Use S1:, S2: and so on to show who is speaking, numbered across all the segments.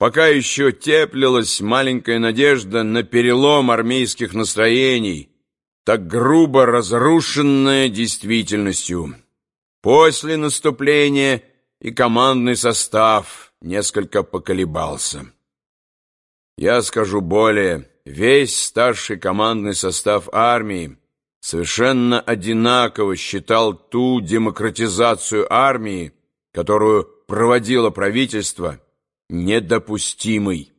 S1: пока еще теплилась маленькая надежда на перелом армейских настроений, так грубо разрушенная действительностью. После наступления и командный состав несколько поколебался. Я скажу более, весь старший командный состав армии совершенно одинаково считал ту демократизацию армии, которую проводило правительство, недопустимой.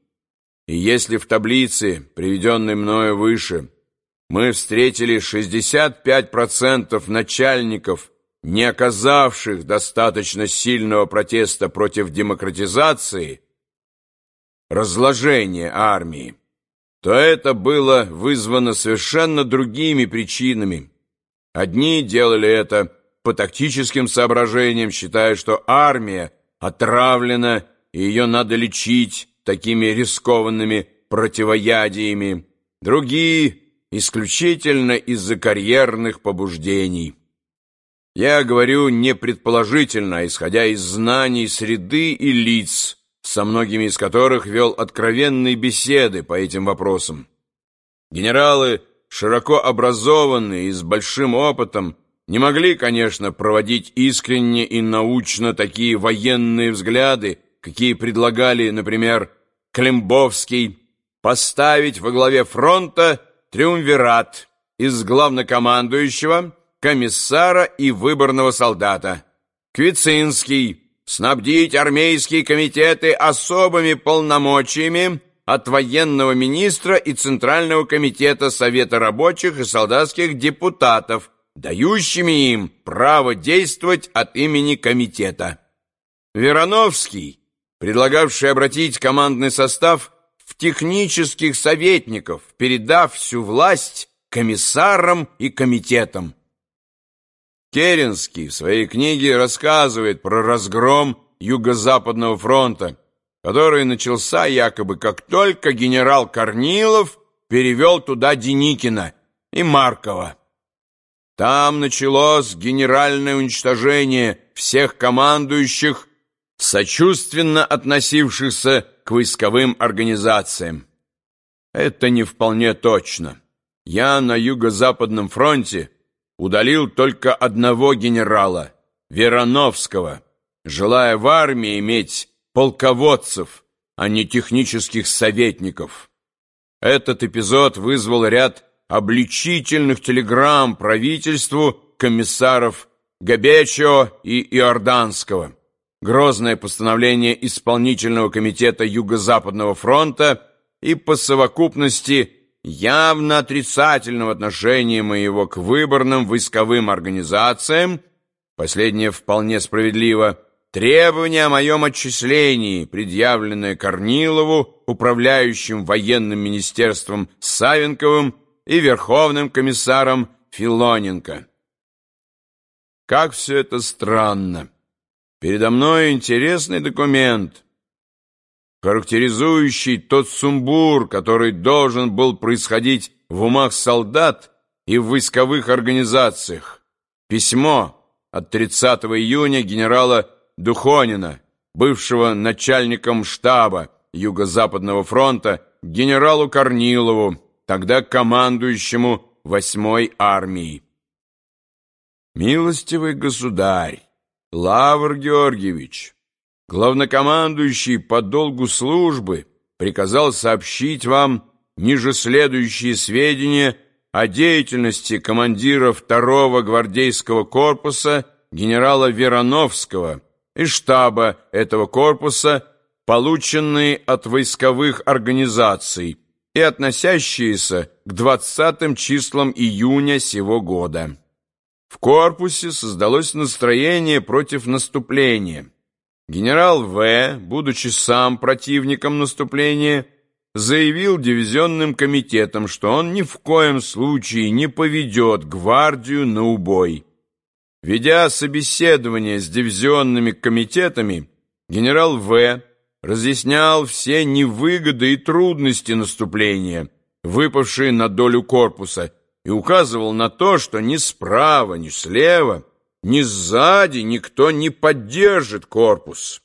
S1: И если в таблице, приведенной мною выше, мы встретили 65% начальников, не оказавших достаточно сильного протеста против демократизации, разложения армии, то это было вызвано совершенно другими причинами. Одни делали это по тактическим соображениям, считая, что армия отравлена и ее надо лечить такими рискованными противоядиями. Другие исключительно из-за карьерных побуждений. Я говорю не предположительно, а исходя из знаний среды и лиц, со многими из которых вел откровенные беседы по этим вопросам. Генералы, широко образованные и с большим опытом, не могли, конечно, проводить искренне и научно такие военные взгляды, какие предлагали, например, Климбовский, поставить во главе фронта триумвират из главнокомандующего, комиссара и выборного солдата. Квицинский снабдить армейские комитеты особыми полномочиями от военного министра и Центрального комитета Совета рабочих и солдатских депутатов, дающими им право действовать от имени комитета. Верановский, предлагавший обратить командный состав в технических советников, передав всю власть комиссарам и комитетам. Керенский в своей книге рассказывает про разгром Юго-Западного фронта, который начался якобы как только генерал Корнилов перевел туда Деникина и Маркова. Там началось генеральное уничтожение всех командующих, сочувственно относившихся к войсковым организациям. Это не вполне точно. Я на Юго-Западном фронте удалил только одного генерала, Верановского, желая в армии иметь полководцев, а не технических советников. Этот эпизод вызвал ряд обличительных телеграмм правительству комиссаров Габечо и Иорданского. Грозное постановление исполнительного комитета Юго-Западного фронта и по совокупности явно отрицательного отношения моего к выборным войсковым организациям, последнее вполне справедливо, требование о моем отчислении, предъявленное Корнилову, управляющим военным министерством Савенковым и верховным комиссаром Филоненко. Как все это странно! Передо мной интересный документ — характеризующий тот сумбур, который должен был происходить в умах солдат и в войсковых организациях. Письмо от 30 июня генерала Духонина, бывшего начальником штаба Юго-Западного фронта, генералу Корнилову, тогда командующему 8-й армией. «Милостивый государь, Лавр Георгиевич, главнокомандующий по долгу службы приказал сообщить вам ниже следующие сведения о деятельности командира второго гвардейского корпуса генерала Верановского и штаба этого корпуса, полученные от войсковых организаций и относящиеся к 20 числам июня сего года. В корпусе создалось настроение против наступления – Генерал В., будучи сам противником наступления, заявил дивизионным комитетам, что он ни в коем случае не поведет гвардию на убой. Ведя собеседование с дивизионными комитетами, генерал В. разъяснял все невыгоды и трудности наступления, выпавшие на долю корпуса, и указывал на то, что ни справа, ни слева – ни сзади никто не поддержит корпус.